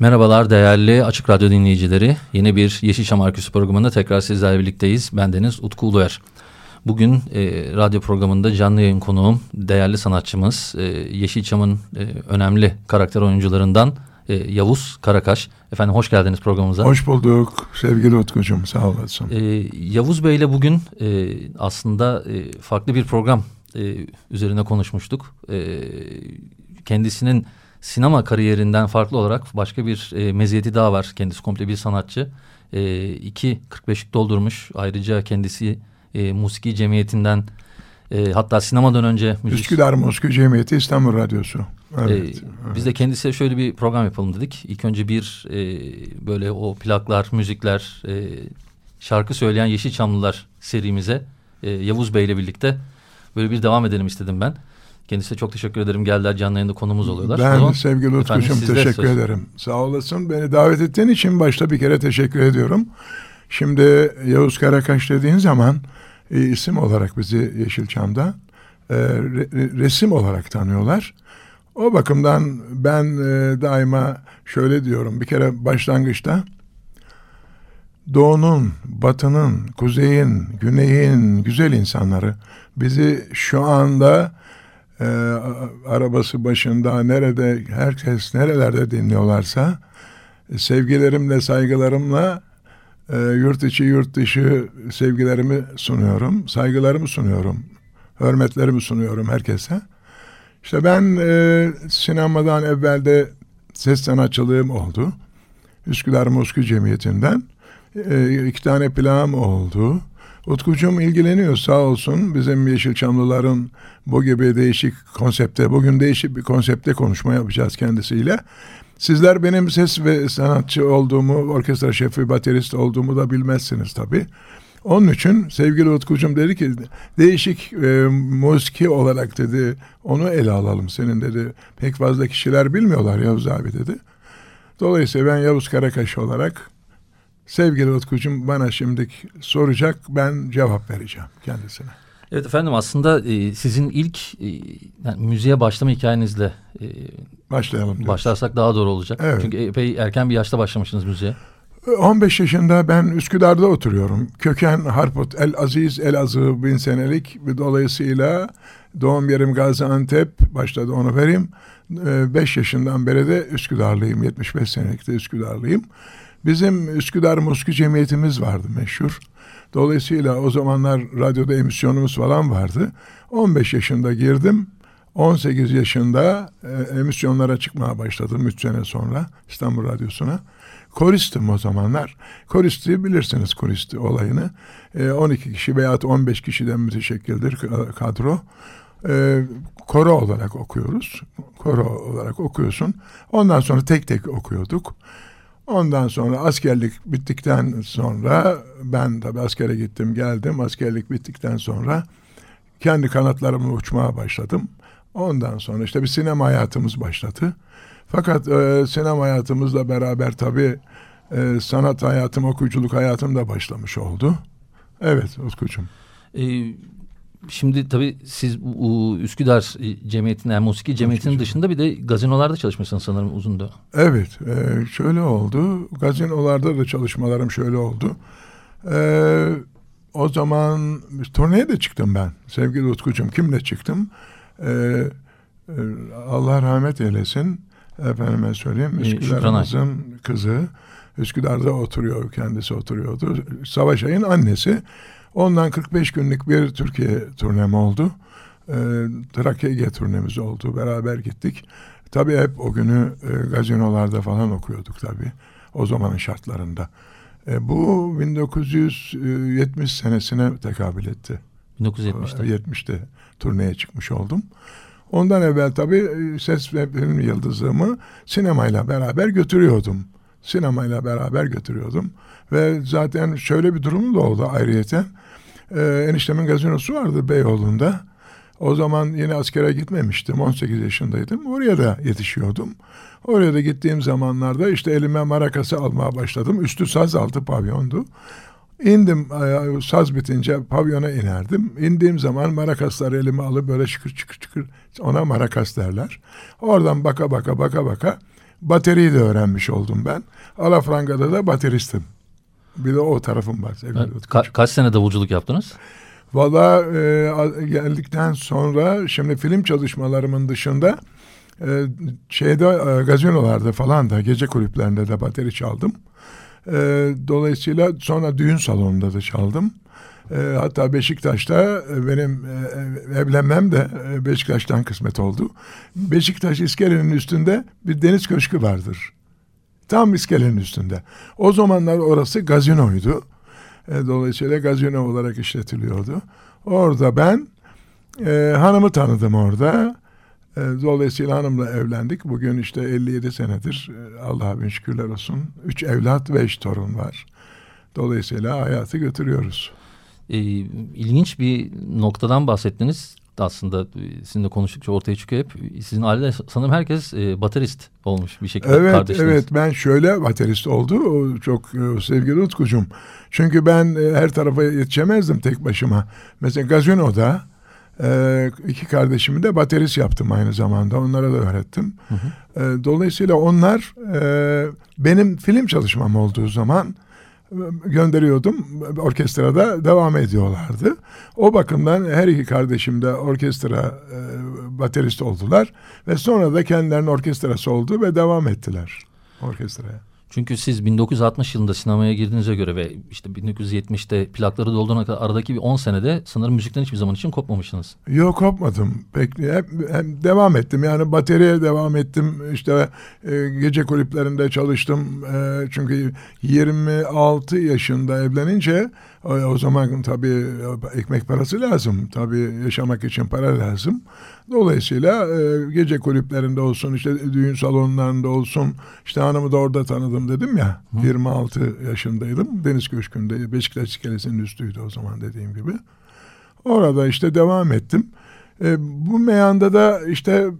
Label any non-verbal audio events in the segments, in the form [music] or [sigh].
Merhabalar değerli Açık Radyo dinleyicileri. Yeni bir Yeşilçam Arküsü programında tekrar sizlerle birlikteyiz. Ben Deniz Utku Uluer. Bugün e, radyo programında canlı yayın konuğum değerli sanatçımız e, Yeşilçam'ın e, önemli karakter oyuncularından e, Yavuz Karakaş. Efendim hoş geldiniz programımıza. Hoş bulduk sevgili Utkucuğum sağ olasın. E, Yavuz Bey ile bugün e, aslında e, farklı bir program e, üzerine konuşmuştuk. E, kendisinin sinema kariyerinden farklı olarak başka bir e, meziyeti daha var. Kendisi komple bir sanatçı. E, iki 45'lik doldurmuş. Ayrıca kendisi e, musiki cemiyetinden e, hatta sinemadan önce... Müzik... Üsküdar Musiki Cemiyeti İstanbul Radyosu. Evet, e, evet. Biz de kendisiyle şöyle bir program yapalım dedik. İlk önce bir e, böyle o plaklar, müzikler, e, şarkı söyleyen Yeşilçamlılar serimize e, Yavuz Bey ile birlikte böyle bir devam edelim istedim ben. Kendisine çok teşekkür ederim. Geldiler canlı yayında konumuz oluyorlar. Ben zaman, sevgili Utku'cum teşekkür söz. ederim. Sağ olasın. Beni davet ettiğin için başta bir kere teşekkür ediyorum. Şimdi Yavuz Karakaş dediğin zaman e, isim olarak bizi Yeşilçam'da e, re, resim olarak tanıyorlar. O bakımdan ben e, daima şöyle diyorum. Bir kere başlangıçta doğunun, batının, kuzeyin, güneyin güzel insanları bizi şu anda e, arabası başında nerede herkes nerelerde dinliyorlarsa e, sevgilerimle saygılarımla e, yurt içi yurt dışı sevgilerimi sunuyorum saygılarımı sunuyorum hürmetlerimi sunuyorum herkese. İşte ben e, sinemadan evvelde ses sanatçılığım oldu. Üsküdar Moskü Cemiyeti'nden e, iki tane plağım oldu Utkucuğum ilgileniyor sağ olsun bizim Yeşilçamlıların bu gibi değişik konsepte bugün değişik bir konsepte konuşma yapacağız kendisiyle. Sizler benim ses ve sanatçı olduğumu, orkestra şefi, baterist olduğumu da bilmezsiniz tabii. Onun için sevgili Utkucuğum dedi ki değişik e, musiki olarak dedi onu ele alalım senin dedi. Pek fazla kişiler bilmiyorlar Yavuz abi dedi. Dolayısıyla ben Yavuz Karakaş olarak Sevgili Utkucuğum bana şimdi soracak ben cevap vereceğim kendisine. Evet efendim aslında e, sizin ilk e, yani müziğe başlama hikayenizle e, başlayalım. Diyoruz. Başlarsak daha doğru olacak. Evet. Çünkü epey erken bir yaşta başlamışsınız müziğe. 15 yaşında ben Üsküdar'da oturuyorum. Köken Harput El Aziz El Azı bin senelik ve dolayısıyla doğum yerim Gaziantep başladı onu vereyim. 5 yaşından beri de Üsküdarlıyım. 75 senelik de Üsküdarlıyım. Bizim Üsküdar Muski Cemiyetimiz vardı meşhur. Dolayısıyla o zamanlar radyoda emisyonumuz falan vardı. 15 yaşında girdim. 18 yaşında e, emisyonlara çıkmaya başladım 3 sene sonra İstanbul Radyosu'na. Koristim o zamanlar. Koristi bilirsiniz koristi olayını. E, 12 kişi veya 15 kişiden müteşekkildir kadro. E, koro olarak okuyoruz. Koro olarak okuyorsun. Ondan sonra tek tek okuyorduk. Ondan sonra askerlik bittikten sonra ben tabi askere gittim geldim. Askerlik bittikten sonra kendi kanatlarımla uçmaya başladım. Ondan sonra işte bir sinema hayatımız başladı. Fakat e, sinema hayatımızla beraber tabi e, sanat hayatım, okuyuculuk hayatım da başlamış oldu. Evet Utkucuğum. Ee, Şimdi tabii siz Üsküdar Cemiyeti'nin, yani Musiki Cemiyeti'nin dışında bir de gazinolarda çalışmışsınız sanırım uzun da. Evet, e, şöyle oldu. Gazinolarda da çalışmalarım şöyle oldu. E, o zaman turneye de çıktım ben. Sevgili Utkucuğum, kimle çıktım? E, e, Allah rahmet eylesin. Efendime söyleyeyim, Üsküdar'ımızın kızı. Üsküdar'da oturuyor, kendisi oturuyordu. Savaş Ay'ın annesi. Ondan 45 günlük bir Türkiye turnem oldu. E, Trakya Ege turnemiz oldu. Beraber gittik. Tabii hep o günü e, gazinolarda falan okuyorduk tabii. O zamanın şartlarında. E, bu 1970 senesine tekabül etti. 1970'te. 70'te turneye çıkmış oldum. Ondan evvel tabii e, ses ve film yıldızlığımı sinemayla beraber götürüyordum. Sinemayla beraber götürüyordum. Ve zaten şöyle bir durum da oldu ayrıyeten. Ee, eniştemin gazinosu vardı Beyoğlu'nda. O zaman yine askere gitmemiştim. 18 yaşındaydım. Oraya da yetişiyordum. Oraya da gittiğim zamanlarda işte elime marakası almaya başladım. Üstü saz altı pavyondu. İndim e, saz bitince pavyona inerdim. İndiğim zaman marakasları elime alıp böyle çıkır çıkır çıkır ona marakas derler. Oradan baka baka baka baka bateriyi de öğrenmiş oldum ben. Alafranga'da da bateristim. Bir de o tarafım var. sevgili Evet, Utkucuğum. ka- kaç sene davulculuk yaptınız? Valla e, geldikten sonra şimdi film çalışmalarımın dışında e, şeyde e, gazinolarda falan da gece kulüplerinde de bateri çaldım. E, dolayısıyla sonra düğün salonunda da çaldım. E, hatta Beşiktaş'ta e, benim e, evlenmem de e, Beşiktaş'tan kısmet oldu. Beşiktaş iskelenin üstünde bir deniz köşkü vardır. Tam iskelenin üstünde. O zamanlar orası gazinoydu. E, dolayısıyla gazino olarak işletiliyordu. Orada ben e, hanımı tanıdım orada. E, dolayısıyla hanımla evlendik. Bugün işte 57 senedir e, Allah'a bin şükürler olsun. Üç evlat ve eş torun var. Dolayısıyla hayatı götürüyoruz. Ee, ilginç bir noktadan bahsettiniz. Aslında e, sizinle konuştukça ortaya çıkıyor hep. Sizin ailede sanırım herkes e, baterist olmuş bir şekilde Evet, kardeşiniz. evet ben şöyle baterist oldu. O çok e, sevgili Utkucuğum. Çünkü ben e, her tarafa yetişemezdim tek başıma. Mesela gazinoda e, iki kardeşimi de baterist yaptım aynı zamanda. Onlara da öğrettim. E, dolayısıyla onlar e, benim film çalışmam olduğu zaman e, gönderiyordum. Orkestrada devam ediyorlardı. O bakımdan her iki kardeşim de orkestra e, baterist oldular. Ve sonra da kendilerinin orkestrası oldu ve devam ettiler orkestraya. Çünkü siz 1960 yılında sinemaya girdiğinize göre ve işte 1970'te plakları doldurana kadar aradaki bir 10 senede sanırım müzikten hiçbir zaman için kopmamışsınız. Yok kopmadım. Pek hep, hep devam ettim. Yani bateriye devam ettim. İşte e, gece kulüplerinde çalıştım. E, çünkü 26 yaşında evlenince o, o zaman tabii ekmek parası lazım. Tabii yaşamak için para lazım. Dolayısıyla e, gece kulüplerinde olsun, işte düğün salonlarında olsun, işte hanımı da orada tanıdım dedim ya. 26 yaşındaydım. Deniz Köşkü'nde Beşiktaş iskelesinin üstüydü o zaman dediğim gibi. Orada işte devam ettim. E, bu meyanda da işte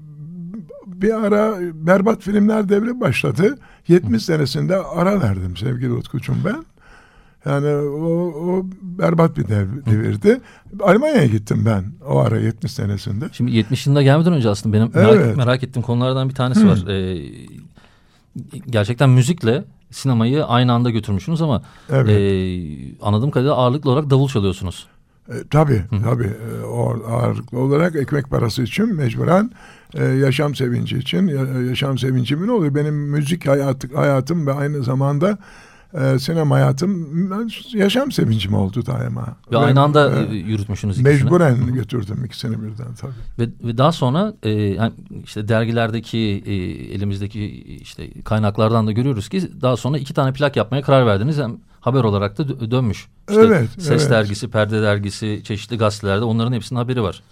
bir ara berbat filmler devri başladı. 70 senesinde ara verdim sevgili Utkucuğum ben. Yani o, o berbat bir dev, devirdi. Almanya'ya gittim ben o ara 70 senesinde. Şimdi 70 yılında gelmeden önce aslında benim merak, Evet. merak ettiğim konulardan bir tanesi var. Ee, gerçekten müzikle sinemayı aynı anda götürmüşsünüz ama Evet. e, anladığım kadarıyla ağırlıklı olarak davul çalıyorsunuz. E, tabii tabii E, o ağırlıklı olarak ekmek parası için mecburen e, yaşam sevinci için ya- yaşam sevincimin oluyor. Benim müzik hayatı, hayatım ve aynı zamanda e, sinema hayatım yaşam sevincim oldu daima. Ve aynı anda e, yürütmüşsünüz ikisini. mecburen götürdüm ikisini birden tabii. Ve, ve daha sonra e, yani işte dergilerdeki e, elimizdeki işte kaynaklardan da görüyoruz ki daha sonra iki tane plak yapmaya karar verdiniz. Hem haber olarak da dö- dönmüş. İşte Evet, Ses evet. dergisi, Perde dergisi, çeşitli gazetelerde onların hepsinin haberi var.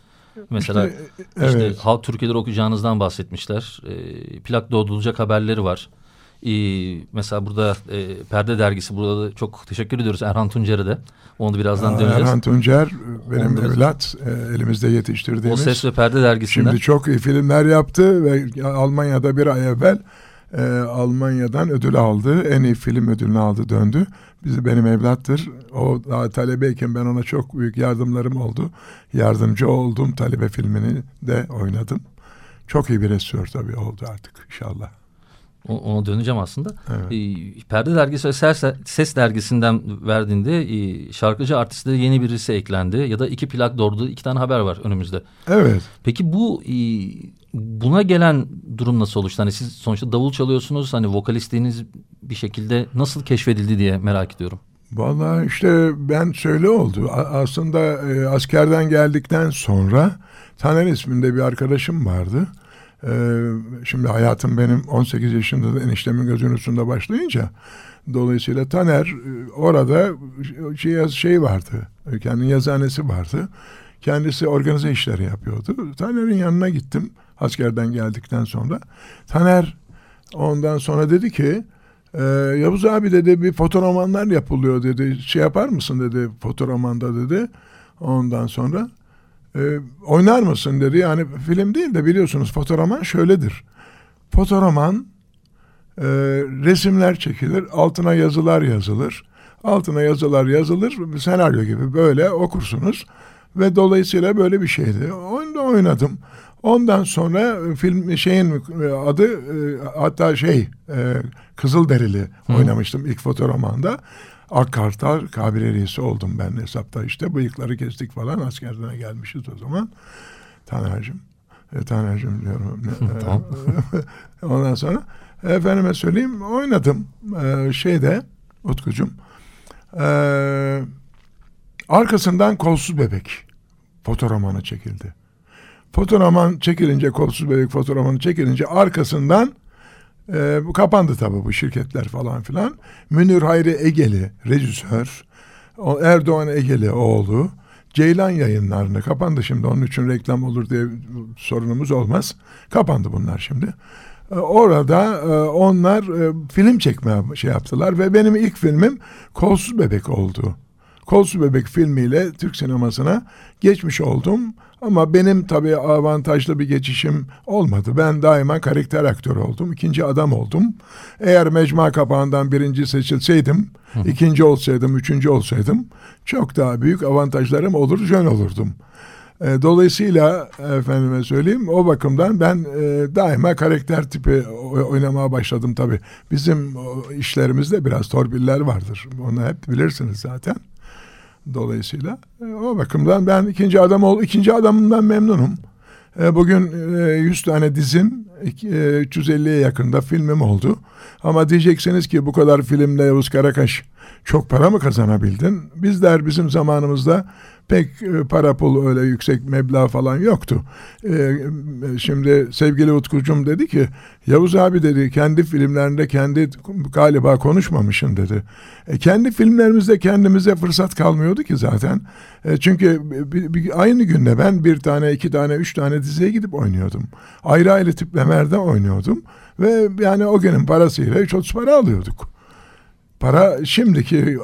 Mesela İşte, işte, e, evet. halk türküleri okuyacağınızdan bahsetmişler. E, plak doldurulacak haberleri var. E, mesela burada e, Perde dergisi burada da çok teşekkür ediyoruz Erhan Tuncer'e de. Onu da birazdan Aa, döneceğiz. Erhan Tuncer benim Onu evlat e, elimizde O yetiştirdiğimiz. Ses ve Perde dergisinden. Şimdi çok iyi filmler yaptı ve Almanya'da bir ay evvel e, Almanya'dan ödül aldı. En iyi film ödülünü aldı döndü. Bizi benim evlattır. O daha talebeyken ben ona çok büyük yardımlarım oldu. Yardımcı oldum. Talebe filmini de oynadım. Çok iyi bir rejisör tabii oldu artık inşallah. Ona döneceğim aslında. Evet. Ee, Perde dergisi ve Ses, Ses dergisinden verdiğinde e, şarkıcı artiste yeni birisi eklendi ya da iki plak doğurdu iki tane haber var önümüzde. Evet. Peki bu e, buna gelen durum nasıl oluştu? Hani siz sonuçta davul çalıyorsunuz hani vokalistliğiniz bir şekilde nasıl keşfedildi diye merak ediyorum. Vallahi işte ben söyle oldu. Aslında e, askerden geldikten sonra Taner isminde bir arkadaşım vardı. E, şimdi hayatım benim 18 yaşında da eniştemin gözünün üstünde başlayınca dolayısıyla Taner e, orada şey, şey vardı. Kendi yazıhanesi vardı. Kendisi organize işleri yapıyordu. Taner'in yanına gittim askerden geldikten sonra. Taner ondan sonra dedi ki e, Yavuz abi dedi bir fotoromanlar yapılıyor dedi. Şey yapar mısın dedi fotoromanda dedi. Ondan sonra e, oynar mısın dedi. Yani film değil de biliyorsunuz fotoroman şöyledir. Fotoroman e, resimler çekilir, altına yazılar yazılır. Altına yazılar yazılır, senaryo gibi böyle okursunuz. Ve dolayısıyla böyle bir şeydi. Oyunda oynadım. Ondan sonra film şeyin adı hatta şey Kızılderili Hı. oynamıştım ilk fotoromanda. Akkartal kabirelisi oldum ben hesapta işte. Bıyıkları kestik falan askerden gelmişiz o zaman. Taner'cim. E, Taner'cim diyorum. [laughs] tamam. [laughs] Ondan sonra efendime söyleyeyim oynadım. Ee, şeyde Utkucum. Ee, arkasından kolsuz bebek fotoromanı çekildi. Fotoroman çekilince kolsuz bebek fotoromanı çekilince arkasından e, bu kapandı tabii bu şirketler falan filan. Münir Hayri Egeli rejisör. Erdoğan Egeli oğlu. Ceylan yayınlarını kapandı şimdi onun için reklam olur diye sorunumuz olmaz. Kapandı bunlar şimdi. E, orada e, onlar e, film çekmeye şey yaptılar ve benim ilk filmim Kolsuz Bebek oldu. Kolsuz Bebek filmiyle Türk sinemasına geçmiş oldum. Ama benim tabii avantajlı bir geçişim olmadı. Ben daima karakter aktör oldum. ikinci adam oldum. Eğer mecmua kapağından birinci seçilseydim, Hı. ikinci olsaydım, üçüncü olsaydım çok daha büyük avantajlarım olur, jön olurdum. E, dolayısıyla efendime söyleyeyim o bakımdan ben e, daima karakter tipi oynamaya başladım tabii. Bizim işlerimizde biraz torbiller vardır. Onu hep bilirsiniz zaten. Dolayısıyla e, o bakımdan ben ikinci adam ol ikinci adamından memnunum. E, bugün e, 100 tane dizim, e, 350'ye yakında filmim oldu. Ama diyeceksiniz ki bu kadar filmle Yavuz Karakaş çok para mı kazanabildin? Bizler bizim zamanımızda pek e, para pul öyle yüksek meblağ falan yoktu. Ee, şimdi sevgili Utkucum dedi ki Yavuz abi dedi kendi filmlerinde kendi galiba konuşmamışın dedi. E, kendi filmlerimizde kendimize fırsat kalmıyordu ki zaten. E, çünkü bir, bir, aynı günde ben bir tane, iki tane, üç tane diziye gidip oynuyordum. Ayrı ayrı tiplemerde oynuyordum. Ve yani o günün parasıyla 3-30 para alıyorduk. Para şimdiki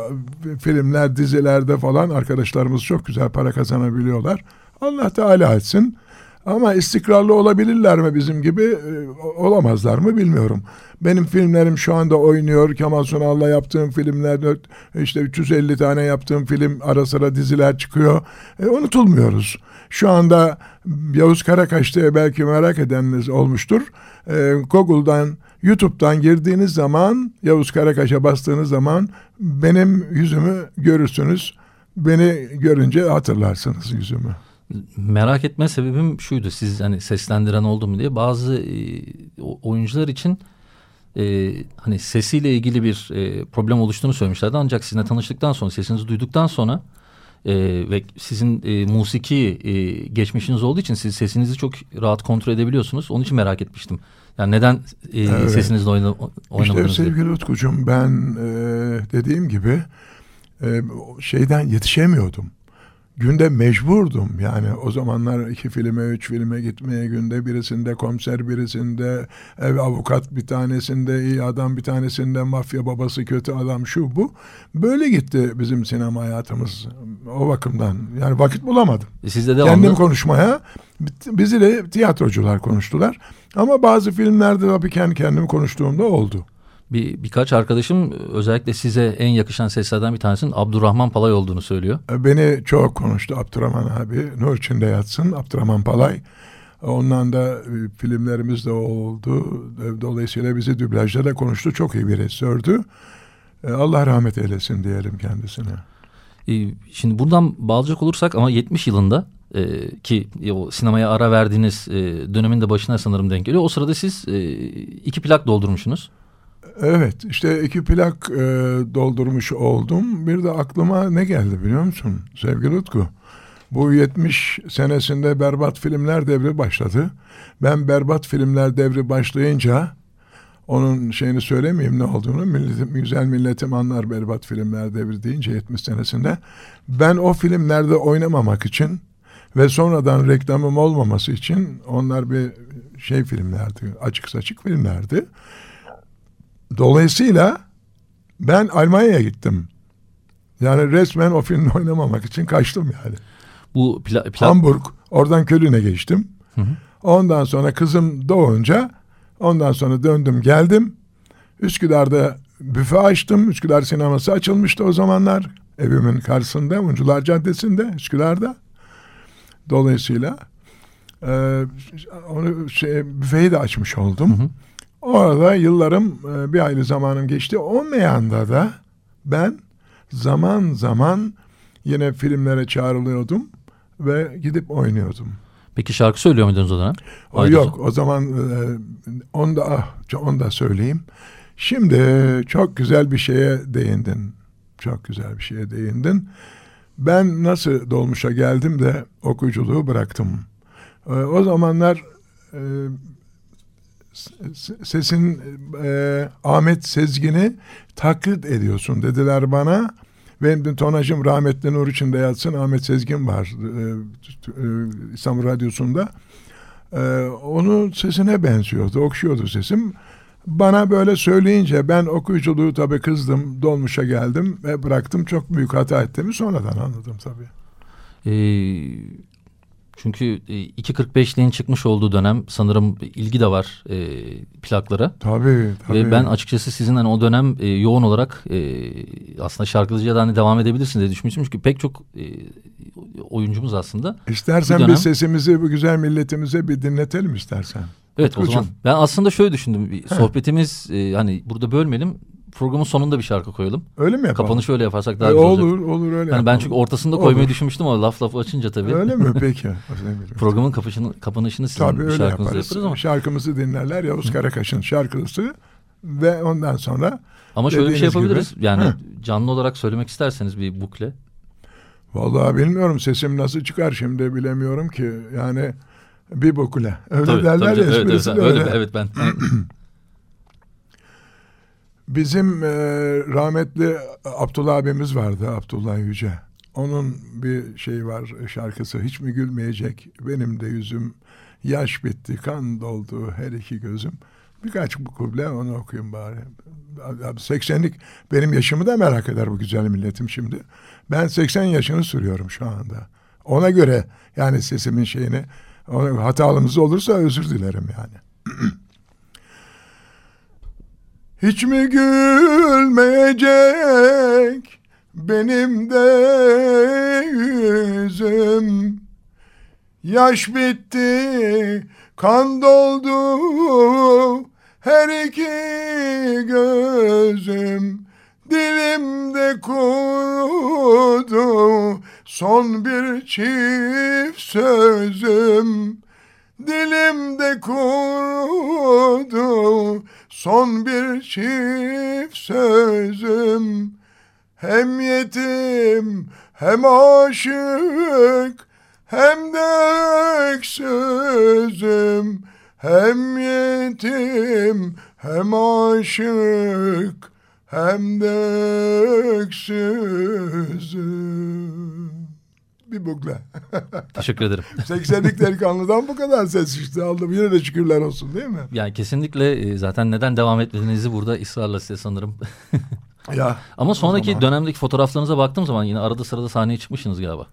filmler, dizilerde falan arkadaşlarımız çok güzel para kazanabiliyorlar. Allah Teala etsin. Ama istikrarlı olabilirler mi bizim gibi e, olamazlar mı bilmiyorum. Benim filmlerim şu anda oynuyor. Kemal Sunal'la yaptığım filmler işte 350 tane yaptığım film ara sıra diziler çıkıyor. E, unutulmuyoruz. Şu anda Yavuz Karakaş diye belki merak edeniniz olmuştur. E, Google'dan YouTube'dan girdiğiniz zaman Yavuz Karakaş'a bastığınız zaman benim yüzümü görürsünüz. Beni görünce hatırlarsınız yüzümü. Merak etme sebebim şuydu. Siz hani seslendiren oldu mu diye bazı e, oyuncular için e, hani sesiyle ilgili bir e, problem oluştuğunu söylemişlerdi. Ancak sizinle tanıştıktan sonra sesinizi duyduktan sonra e, ve sizin e, musiki e, geçmişiniz olduğu için siz sesinizi çok rahat kontrol edebiliyorsunuz. Onun için merak etmiştim. Yani neden e, evet. sesinizle oyna, oynamadınız? İşte sevgili Utkucuğum ben e, dediğim gibi e, şeyden yetişemiyordum günde mecburdum. Yani o zamanlar iki filme, üç filme gitmeye günde birisinde komiser, birisinde ev avukat, bir tanesinde iyi adam, bir tanesinde mafya babası kötü adam şu bu. Böyle gitti bizim sinema hayatımız o bakımdan. Yani vakit bulamadım. E siz de. Kendim konuşmaya bizi de tiyatrocular konuştular. Ama bazı filmlerde tabii kendi kendimi konuştuğumda oldu bir birkaç arkadaşım özellikle size en yakışan seslerden bir tanesinin Abdurrahman Palay olduğunu söylüyor. E, beni çok konuştu Abdurrahman abi. Nur içinde yatsın Abdurrahman Palay. Ondan da e, filmlerimiz de oldu. E, dolayısıyla bizi dublajda da konuştu. Çok iyi bir rejisördü. Allah rahmet eylesin diyelim kendisine. Şimdi buradan bağlayacak olursak ama 70 yılında ki o sinemaya ara verdiğiniz dönemin de başına sanırım denk geliyor. O sırada siz iki plak doldurmuşsunuz. Evet işte iki plak e, doldurmuş oldum. Bir de aklıma ne geldi biliyor musun sevgili Utku? Bu 70 senesinde berbat filmler devri başladı. Ben berbat filmler devri başlayınca onun şeyini söylemeyeyim ne olduğunu. Milletim, güzel milletim anlar berbat filmler devri deyince 70 senesinde. Ben o filmlerde oynamamak için Ve sonradan reklamım olmaması için onlar bir şey filmlerdi. Açık saçık filmlerdi. Dolayısıyla ben Almanya'ya gittim. Yani resmen o filmde [laughs] oynamamak için kaçtım yani. Bu pla, pla... Hamburg, oradan Köln'e geçtim. Hı hı. Ondan sonra kızım doğunca ondan sonra döndüm geldim. Üsküdar'da büfe açtım. Üsküdar sineması açılmıştı o zamanlar. Evimin karşısında, Uncular Caddesi'nde, Üsküdar'da. Dolayısıyla e, onu şey, büfeyi de açmış oldum. Hı hı. Orada yıllarım, e, bir aylı zamanım geçti. O meyanda da ben zaman zaman yine filmlere çağrılıyordum ve gidip oynuyordum. Peki şarkı söylüyor muydunuz o dönem? O yok o zaman e, onu da ah, onu da söyleyeyim. Şimdi çok güzel bir şeye değindin. Çok güzel bir şeye değindin. Ben nasıl dolmuşa geldim de okuyuculuğu bıraktım. E, o zamanlar sesin e, Ahmet Sezgin'i taklit ediyorsun dediler bana. Benim de tonajım rahmetli Nur içinde yatsın Ahmet Sezgin var e, e, İstanbul Radyosu'nda. E, onun sesine benziyordu, okşuyordu sesim. Bana böyle söyleyince ben okuyuculuğu tabii kızdım, dolmuşa geldim ve bıraktım. Çok büyük hata ettiğimi sonradan anladım tabii. Ee, çünkü 2.45'liğin çıkmış olduğu dönem sanırım ilgi de var e, plaklara. Tabii tabii. Ve ben açıkçası sizin hani o dönem e, yoğun olarak e, aslında şarkıcıya da hani devam edebilirsiniz diye düşünmüştüm. Çünkü pek çok e, oyuncumuz aslında. İstersen bir, dönem... bir sesimizi bu güzel milletimize bir dinletelim istersen. Evet Utkucuğum. o zaman ben aslında şöyle düşündüm. Bir sohbetimiz e, hani burada bölmeyelim programın sonunda bir şarkı koyalım. Öyle mi yapalım? Kapanışı öyle yaparsak daha e, güzel olur, olacak. Olur öyle yani Ben çünkü ortasında olur. koymayı düşünmüştüm ama laf lafı açınca tabii. Öyle mi? [laughs] Peki. Programın kapanışını, kapanışını sizin tabii öyle yaparız. yaparız ama. Şarkımızı dinlerler Yavuz Karakaş'ın şarkısı ve ondan sonra ama şöyle bir şey yapabiliriz. Gibi, yani Hı. canlı olarak söylemek isterseniz bir bukle. Vallahi bilmiyorum sesim nasıl çıkar şimdi bilemiyorum ki. Yani bir bukle. Öyle tabii, derler tabii, ya. Evet, evet, öyle. evet ben. [clears throat] Bizim e, rahmetli Abdullah abimiz vardı, Abdullah Yüce. Onun bir şey var şarkısı. Hiç mi gülmeyecek benim de yüzüm. Yaş bitti, kan doldu her iki gözüm. Birkaç bu kuble onu okuyayım bari. 80'lik benim yaşımı da merak eder bu güzel milletim şimdi. Ben 80 yaşını sürüyorum şu anda. Ona göre yani sesimin şeyini ona, hatalımız olursa özür dilerim yani. [clears throat] Hiç mi gülmeyecek benim de yüzüm? Yaş bitti, kan doldu her iki gözüm Dilimde kurudu. Son bir çift sözüm Dilimde kurudu son bir çift sözüm. Hem yetim hem aşık hem de öksüzüm Hem yetim hem aşık hem de öksüzüm bir bukle. [laughs] Teşekkür ederim. 80'lik delikanlıdan bu kadar ses işte aldım. Yine de şükürler olsun değil mi? Yani kesinlikle e, zaten neden devam etmediğinizi burada ısrarla size sanırım. [laughs] ya. Ama sonraki zaman... dönemdeki fotoğraflarınıza baktığım zaman yine arada sırada sahneye çıkmışsınız galiba.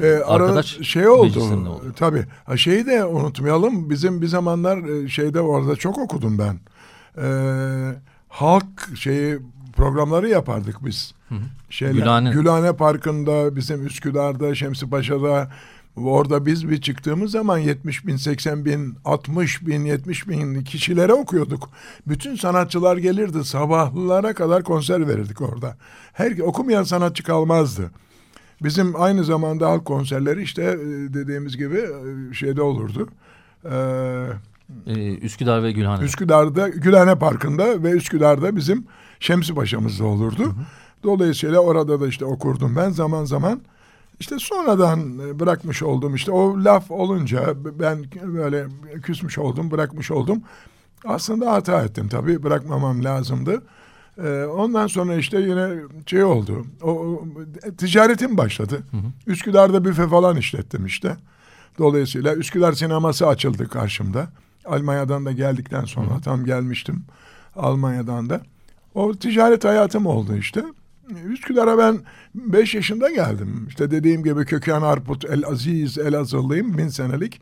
Ee, Arkadaş şey oldu, oldu. tabii. Şeyi de unutmayalım. Bizim bir zamanlar e, şeyde orada çok okudum ben. Ee, halk şeyi programları yapardık biz. Şeyler, Gülhane. Gülhane Parkı'nda, bizim Üsküdar'da, Şemsi Paşa'da orada biz bir çıktığımız zaman 70 bin, 80 bin, 60 bin, 70 bin kişilere okuyorduk. Bütün sanatçılar gelirdi. Sabahlara kadar konser verirdik orada. Her okumayan sanatçı kalmazdı. Bizim aynı zamanda halk konserleri işte e, dediğimiz gibi e, şeyde olurdu. Ee, ee, Üsküdar ve Gülhane. Üsküdar'da Gülhane Parkı'nda ve Üsküdar'da bizim Şemsi Paşa'mızda olurdu. Hı hı. Dolayısıyla orada da işte okurdum ben zaman zaman. İşte sonradan bırakmış oldum işte o laf olunca ben böyle küsmüş oldum bırakmış oldum. Aslında hata ettim tabii bırakmamam lazımdı. Ee, ondan sonra işte yine şey oldu. O, o ticaretim başladı. Hı hı. Üsküdar'da büfe falan işlettim işte. Dolayısıyla Üsküdar sineması açıldı karşımda. Almanya'dan da geldikten sonra hı. tam gelmiştim Almanya'dan da. O ticaret hayatım oldu işte. Üsküdar'a ben 5 yaşında geldim. İşte dediğim gibi Köken Arput, El Aziz, El Azıllıyım bin senelik.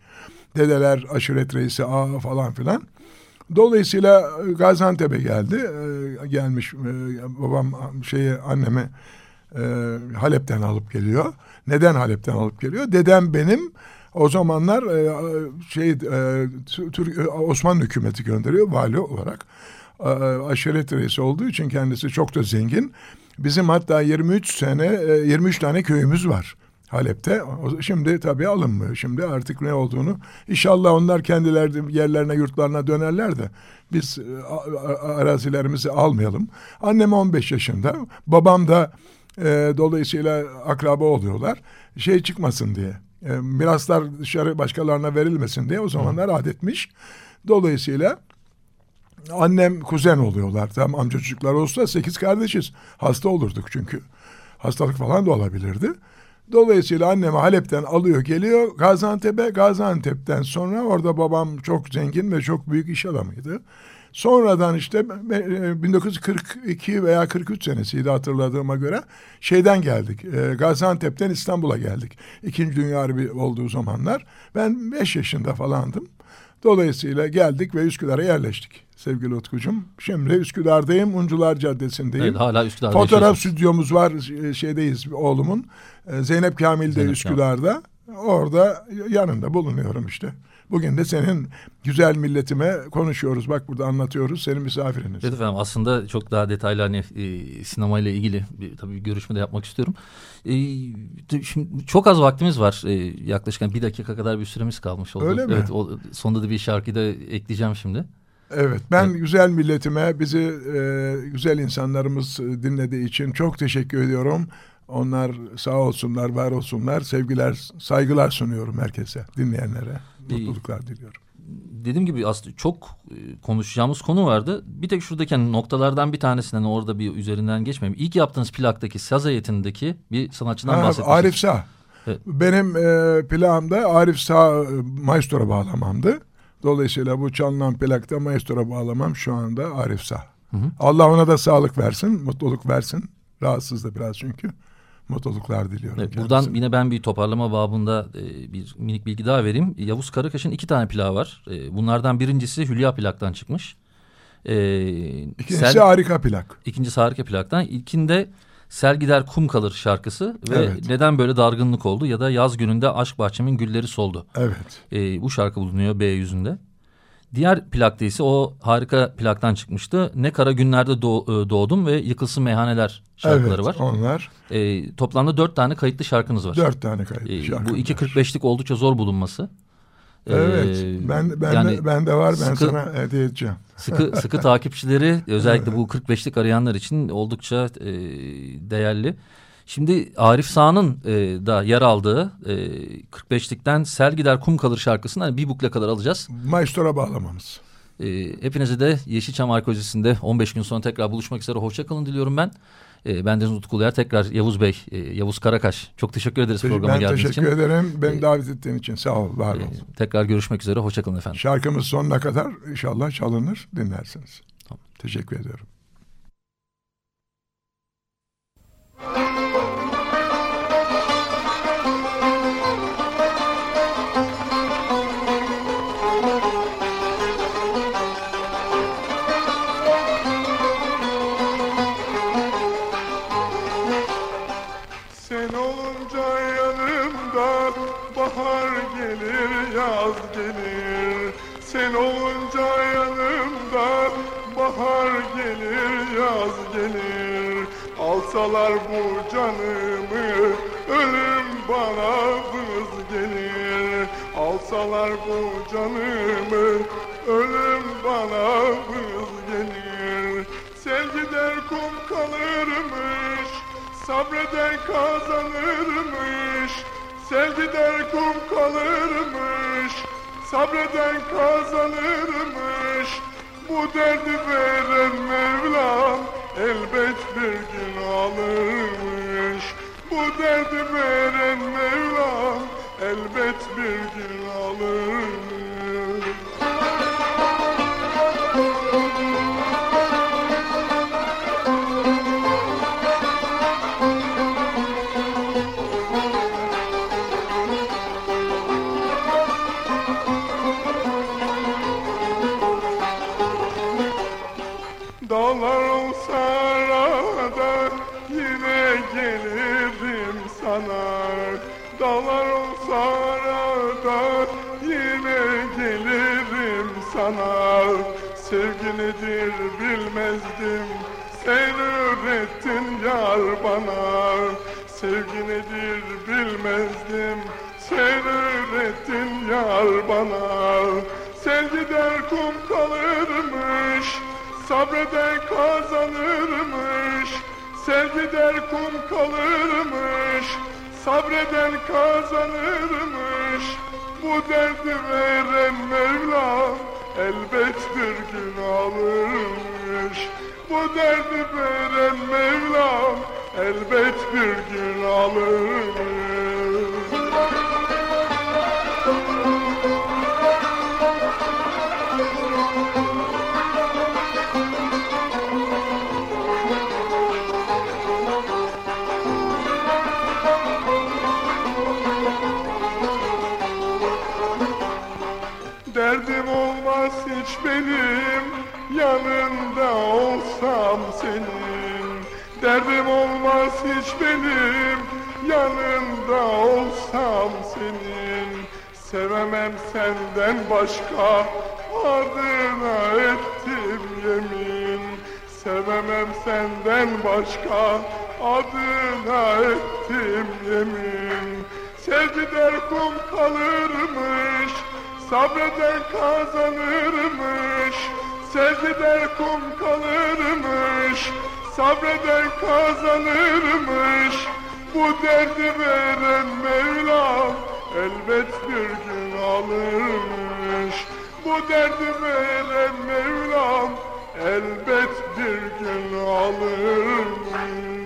Dedeler, aşiret reisi, ağa falan filan. Dolayısıyla Gaziantep'e geldi. Ee, gelmiş e, babam şeyi annemi e, Halep'ten alıp geliyor. Neden Halep'ten alıp geliyor? Dedem benim o zamanlar e, şey e, Türk, e, Osmanlı hükümeti gönderiyor vali olarak. E, aşiret reisi olduğu için kendisi çok da zengin. Bizim hatta 23 sene 23 tane köyümüz var. Halep'te. Şimdi tabii alınmıyor. Şimdi artık ne olduğunu inşallah onlar kendileri yerlerine yurtlarına dönerler de biz arazilerimizi almayalım. Annem 15 yaşında. Babam da e, dolayısıyla akraba oluyorlar. Şey çıkmasın diye. E, miraslar dışarı başkalarına verilmesin diye o zamanlar adetmiş. Dolayısıyla annem kuzen oluyorlar. Tam amca çocuklar olsa sekiz kardeşiz. Hasta olurduk çünkü. Hastalık falan da olabilirdi. Dolayısıyla annemi Halep'ten alıyor geliyor Gaziantep'e. Gaziantep'ten sonra orada babam çok zengin ve çok büyük iş adamıydı. Sonradan işte 1942 e, veya 43 senesiydi hatırladığıma göre şeyden geldik. E, Gaziantep'ten İstanbul'a geldik. İkinci Dünya Harbi olduğu zamanlar. Ben 5 yaşında falandım. Dolayısıyla geldik ve Üsküdar'a yerleştik sevgili Utkucuğum. Şimdi Üsküdar'dayım, Uncular Caddesi'ndeyim. Evet, hala Üsküdar'da Fotoğraf stüdyomuz var, şeydeyiz oğlumun. E, Zeynep Kamil de Zeynep Üsküdar'da. Kamil. Orada yanında bulunuyorum işte. Bugün de senin güzel milletime konuşuyoruz. Bak burada anlatıyoruz. Senin misafiriniz. Evet efendim aslında çok daha detaylı hani e, sinemayla ilgili bir, tabii bir görüşme de yapmak istiyorum. E, şimdi çok az vaktimiz var. E, yaklaşık bir dakika kadar bir süremiz kalmış oldu. Öyle mi? Evet o, sonunda da bir şarkıyı da ekleyeceğim şimdi. Evet ben evet. güzel milletime bizi e, güzel insanlarımız dinlediği için çok teşekkür ediyorum. Onlar sağ olsunlar, var olsunlar. Sevgiler, saygılar sunuyorum herkese, dinleyenlere. Mutluluklar diliyorum. Dediğim gibi aslında çok e, konuşacağımız konu vardı. Bir tek şuradaki hani noktalardan bir tanesinden orada bir üzerinden geçmeyeyim. İlk yaptığınız plaktaki saz heyetindeki bir sanatçıdan ha, bahsetmişsiniz. Arif Sağ. Evet. Benim e, plağımda Arif Sağ e, maestro'ya bağlamamdı. Dolayısıyla bu çalınan plakta maestro'ya bağlamam şu anda Arif Sağ. Hı hı. Allah ona da sağlık versin, mutluluk versin. Rahatsız da biraz çünkü mutluluklar diliyorum. Evet, buradan yine ben bir toparlama babında e, bir minik bilgi daha vereyim. Yavuz Karakaş'ın iki tane plağı var. E, bunlardan birincisi Hülya plaktan çıkmış. E, İkincisi Sel, harika plak. İkincisi harika plaktan. İlkinde Sel gider kum kalır şarkısı ve evet. neden böyle dargınlık oldu ya da yaz gününde aşk bahçemin gülleri soldu. Evet. E, bu şarkı bulunuyor B yüzünde. Diğer plakta ise o harika plaktan çıkmıştı. Ne kara günlerde doğ, e, doğdum ve yıkılsın meyhaneler şarkıları evet, var. onlar. E, toplamda dört tane kayıtlı şarkınız var. Dört tane kayıtlı e, şarkımız Bu iki 45'lik oldukça zor bulunması. Evet. Ee, ben ben yani de, ben de var ben sıkı, sana hediye edeceğim. Sıkı sıkı [laughs] takipçileri özellikle bu 45'lik arayanlar için oldukça e, değerli. Şimdi Arif Sağ'ın e, da yer aldığı e, 45'likten Sel Gider Kum Kalır şarkısından hani bir bukle kadar alacağız. Maestro'ya bağlamamız. E, hepinize de Yeşilçam Arkeolojisi'nde 15 gün sonra tekrar buluşmak üzere hoşçakalın diliyorum ben. E, ben Deniz Utku Uluyer. Tekrar Yavuz Bey, e, Yavuz Karakaş. Çok teşekkür ederiz Te programa geldiğiniz için. Ben teşekkür ederim. Beni e, davet ettiğin için sağ ol, var ol. E, tekrar görüşmek üzere. Hoşçakalın efendim. Şarkımız sonuna kadar inşallah çalınır, dinlersiniz. Tamam. Teşekkür ediyorum. Sabreden kazanırmış Bu derdi veren Mevlam elbet bir gün alırmış. Bu derdi veren Mevlam elbet bir gün alırmış nedir bilmezdim. Sen öğrettin yar bana. Sevgi nedir bilmezdim. Sen öğrettin yar bana. Sen gider kum kalırmış Sabreden kazanırmış. Sevgiden kum kalırmış Sabreden kazanırmış. Bu derdi veren Mevla Elbet bir gün alırmış Bu derdi veren Mevla Elbet bir gün alırmış Derdim olmaz hiç benim yanında olsam senin. Derdim olmaz hiç benim yanında olsam senin. Sevemem senden başka adına ettim yemin. Sevemem senden başka adına ettim yemin. Sevgi der kum kalırmış Sabreden kazanırmış Sevgiden kum kalırmış. Sabreden kazanırmış Bu derdi veren Mevlam Elbet bir gün alırmış. Bu derdi veren Mevlam Elbet bir gün alırmış